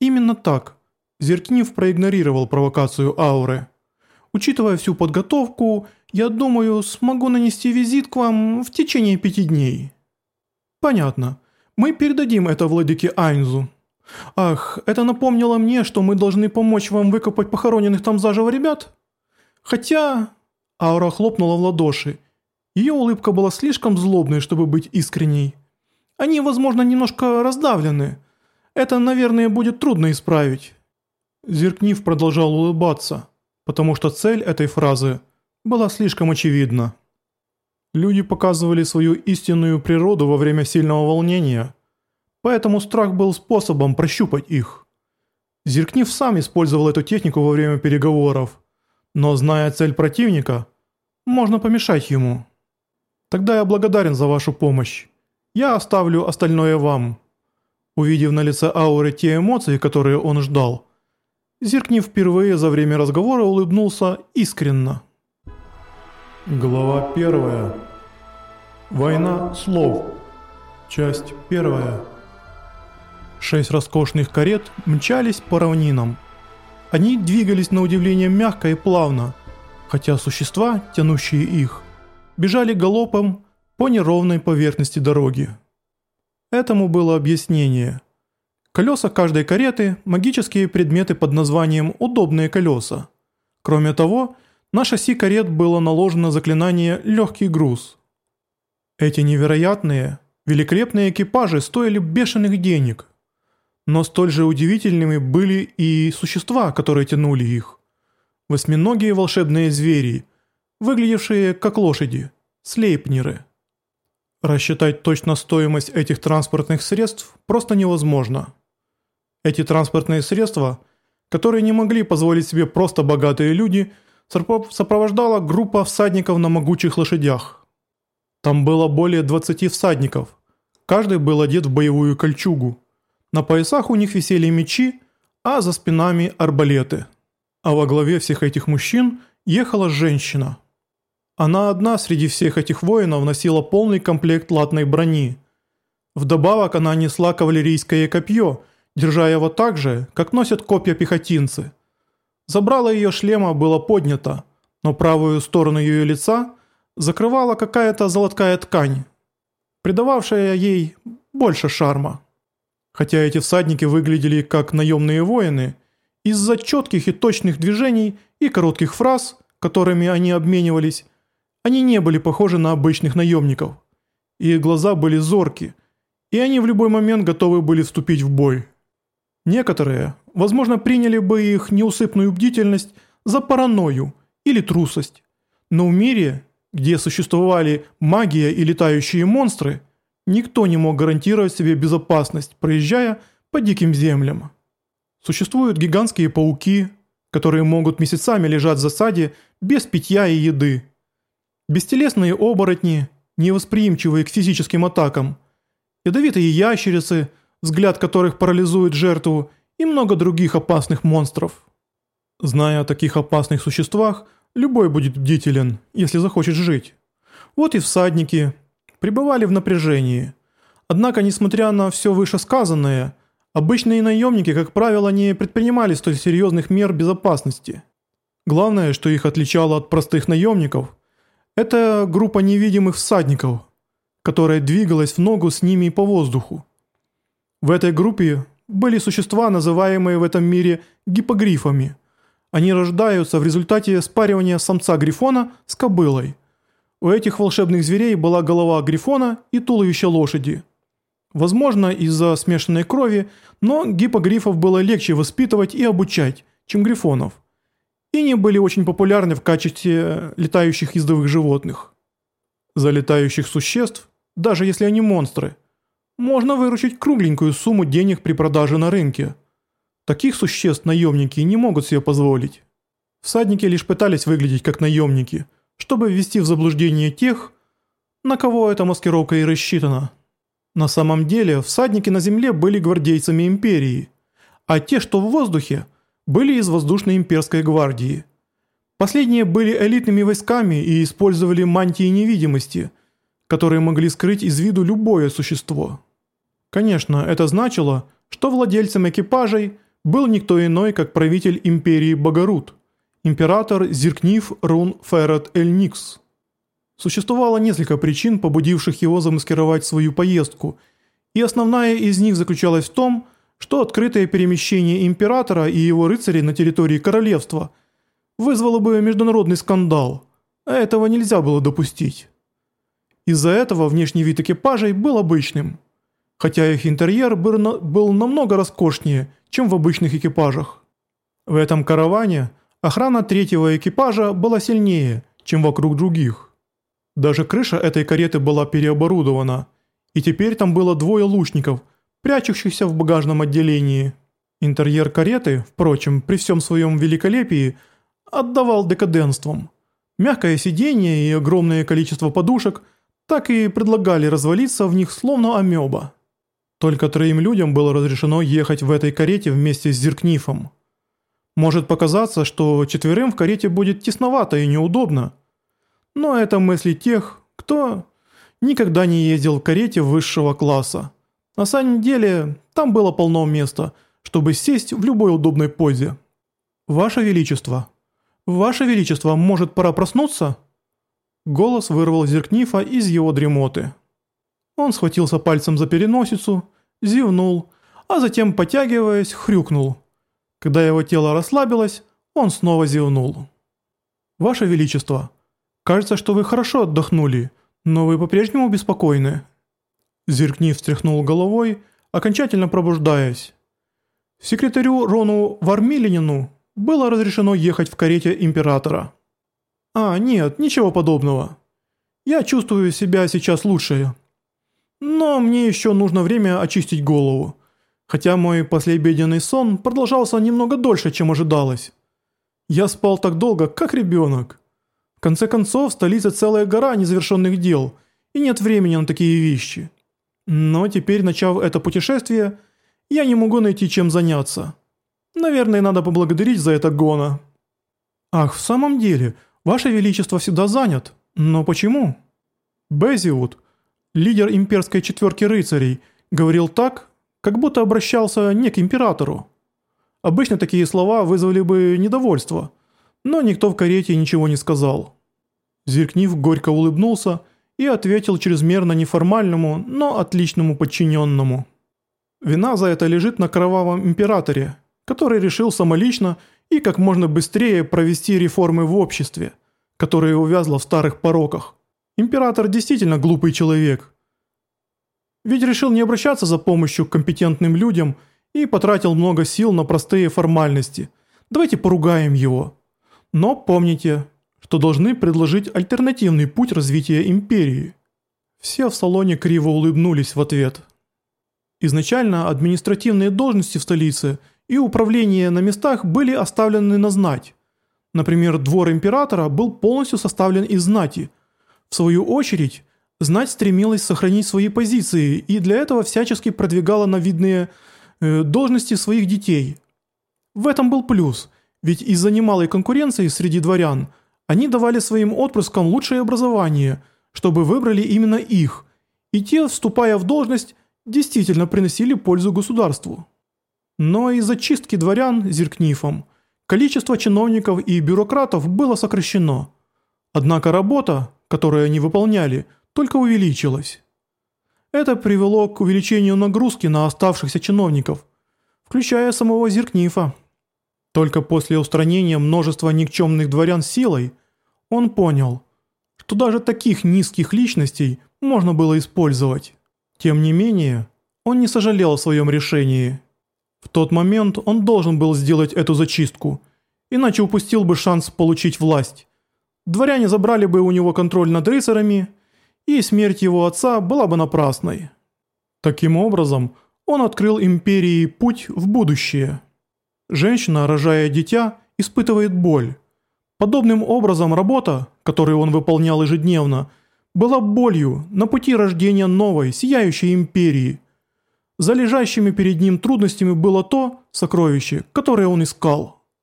Именно так. Зеркнив проигнорировал провокацию ауры. Учитывая всю подготовку, я думаю, смогу нанести визит к вам в течение пяти дней. Понятно. Мы передадим это владыке Айнзу. Ах, это напомнило мне, что мы должны помочь вам выкопать похороненных там заживо ребят? Хотя... Аура хлопнула в ладоши. Ее улыбка была слишком злобной, чтобы быть искренней. Они, возможно, немножко раздавлены. Это, наверное, будет трудно исправить. Зеркнив продолжал улыбаться, потому что цель этой фразы была слишком очевидна. Люди показывали свою истинную природу во время сильного волнения, поэтому страх был способом прощупать их. Зеркнив сам использовал эту технику во время переговоров, но зная цель противника, можно помешать ему. Тогда я благодарен за вашу помощь. Я оставлю остальное вам. Увидев на лице Ауры те эмоции, которые он ждал, Зеркнив впервые за время разговора улыбнулся искренно. Глава первая. Война слов. Часть первая. Шесть роскошных карет мчались по равнинам. Они двигались на удивление мягко и плавно, хотя существа, тянущие их, бежали галопом по неровной поверхности дороги. Этому было объяснение. Колеса каждой кареты – магические предметы под названием «удобные колеса». Кроме того, на шасси карет было наложено заклинание «легкий груз». Эти невероятные, великолепные экипажи стоили бешеных денег. Но столь же удивительными были и существа, которые тянули их. Восьминогие волшебные звери, выглядевшие как лошади, слейпнеры. Рассчитать точно стоимость этих транспортных средств просто невозможно. Эти транспортные средства, которые не могли позволить себе просто богатые люди, сопровождала группа всадников на могучих лошадях. Там было более 20 всадников. Каждый был одет в боевую кольчугу. На поясах у них висели мечи, а за спинами арбалеты. А во главе всех этих мужчин ехала женщина – она одна среди всех этих воинов носила полный комплект латной брони. Вдобавок она несла кавалерийское копье, держа его так же, как носят копья пехотинцы. Забрало ее шлема было поднято, но правую сторону ее лица закрывала какая-то золотая ткань, придававшая ей больше шарма. Хотя эти всадники выглядели как наемные воины, из-за четких и точных движений и коротких фраз, которыми они обменивались, они не были похожи на обычных наемников. Их глаза были зорки, и они в любой момент готовы были вступить в бой. Некоторые, возможно, приняли бы их неусыпную бдительность за паранойю или трусость. Но в мире, где существовали магия и летающие монстры, никто не мог гарантировать себе безопасность, проезжая по диким землям. Существуют гигантские пауки, которые могут месяцами лежать в засаде без питья и еды. Бестелесные оборотни, невосприимчивые к физическим атакам, ядовитые ящерицы, взгляд которых парализует жертву, и много других опасных монстров. Зная о таких опасных существах, любой будет бдителен, если захочет жить. Вот и всадники пребывали в напряжении. Однако, несмотря на все вышесказанное, обычные наемники, как правило, не предпринимали столь серьезных мер безопасности. Главное, что их отличало от простых наемников – это группа невидимых всадников, которая двигалась в ногу с ними по воздуху. В этой группе были существа, называемые в этом мире гипогрифами. Они рождаются в результате спаривания самца грифона с кобылой. У этих волшебных зверей была голова грифона и туловище лошади. Возможно, из-за смешанной крови, но гипогрифов было легче воспитывать и обучать, чем грифонов и не были очень популярны в качестве летающих ездовых животных. За летающих существ, даже если они монстры, можно выручить кругленькую сумму денег при продаже на рынке. Таких существ наемники не могут себе позволить. Всадники лишь пытались выглядеть как наемники, чтобы ввести в заблуждение тех, на кого эта маскировка и рассчитана. На самом деле всадники на земле были гвардейцами империи, а те, что в воздухе – были из воздушной имперской гвардии. Последние были элитными войсками и использовали мантии невидимости, которые могли скрыть из виду любое существо. Конечно, это значило, что владельцам экипажей был никто иной, как правитель империи Богорут, император Зиркнив Рун Ферret Эль Никс. Существовало несколько причин, побудивших его замаскировать свою поездку, и основная из них заключалась в том, открытое перемещение императора и его рыцарей на территории королевства вызвало бы международный скандал, а этого нельзя было допустить. Из-за этого внешний вид экипажей был обычным, хотя их интерьер был намного роскошнее, чем в обычных экипажах. В этом караване охрана третьего экипажа была сильнее, чем вокруг других. Даже крыша этой кареты была переоборудована, и теперь там было двое лучников, прячущихся в багажном отделении. Интерьер кареты, впрочем, при всем своем великолепии, отдавал декаденством. Мягкое сиденье и огромное количество подушек так и предлагали развалиться в них словно амеба. Только троим людям было разрешено ехать в этой карете вместе с Зеркнифом. Может показаться, что четверым в карете будет тесновато и неудобно. Но это мысли тех, кто никогда не ездил в карете высшего класса. На самом деле, там было полно места, чтобы сесть в любой удобной позе. «Ваше Величество! Ваше Величество, может пора проснуться?» Голос вырвал Зеркнифа из его дремоты. Он схватился пальцем за переносицу, зевнул, а затем, потягиваясь, хрюкнул. Когда его тело расслабилось, он снова зевнул. «Ваше Величество, кажется, что вы хорошо отдохнули, но вы по-прежнему беспокойны». Зеркнив встряхнул головой, окончательно пробуждаясь. Секретарю Рону Вармилинину было разрешено ехать в карете императора. «А, нет, ничего подобного. Я чувствую себя сейчас лучше. Но мне еще нужно время очистить голову. Хотя мой послеобеденный сон продолжался немного дольше, чем ожидалось. Я спал так долго, как ребенок. В конце концов, в столице целая гора незавершенных дел, и нет времени на такие вещи. Но теперь, начав это путешествие, я не могу найти чем заняться. Наверное, надо поблагодарить за это Гона. Ах, в самом деле, Ваше Величество всегда занят. Но почему? Безиут, лидер имперской четверки рыцарей, говорил так, как будто обращался не к императору. Обычно такие слова вызвали бы недовольство, но никто в карете ничего не сказал. Зеркнив горько улыбнулся и ответил чрезмерно неформальному, но отличному подчиненному. Вина за это лежит на кровавом императоре, который решил самолично и как можно быстрее провести реформы в обществе, которое увязло в старых пороках. Император действительно глупый человек. Ведь решил не обращаться за помощью к компетентным людям и потратил много сил на простые формальности. Давайте поругаем его. Но помните, что должны предложить альтернативный путь развития империи. Все в салоне криво улыбнулись в ответ. Изначально административные должности в столице – и управление на местах были оставлены на знать. Например, двор императора был полностью составлен из знати. В свою очередь, знать стремилась сохранить свои позиции и для этого всячески продвигала на видные э, должности своих детей. В этом был плюс, ведь из-за немалой конкуренции среди дворян они давали своим отпрыскам лучшее образование, чтобы выбрали именно их, и те, вступая в должность, действительно приносили пользу государству. Но из-за чистки дворян Зеркнифом количество чиновников и бюрократов было сокращено. Однако работа, которую они выполняли, только увеличилась. Это привело к увеличению нагрузки на оставшихся чиновников, включая самого Зеркнифа. Только после устранения множества никчемных дворян силой он понял, что даже таких низких личностей можно было использовать. Тем не менее, он не сожалел о своем решении. В тот момент он должен был сделать эту зачистку, иначе упустил бы шанс получить власть. Дворяне забрали бы у него контроль над рыцарями, и смерть его отца была бы напрасной. Таким образом, он открыл империи путь в будущее. Женщина, рожая дитя, испытывает боль. Подобным образом работа, которую он выполнял ежедневно, была болью на пути рождения новой, сияющей империи – за лежащими перед ним трудностями было то сокровище, которое он искал.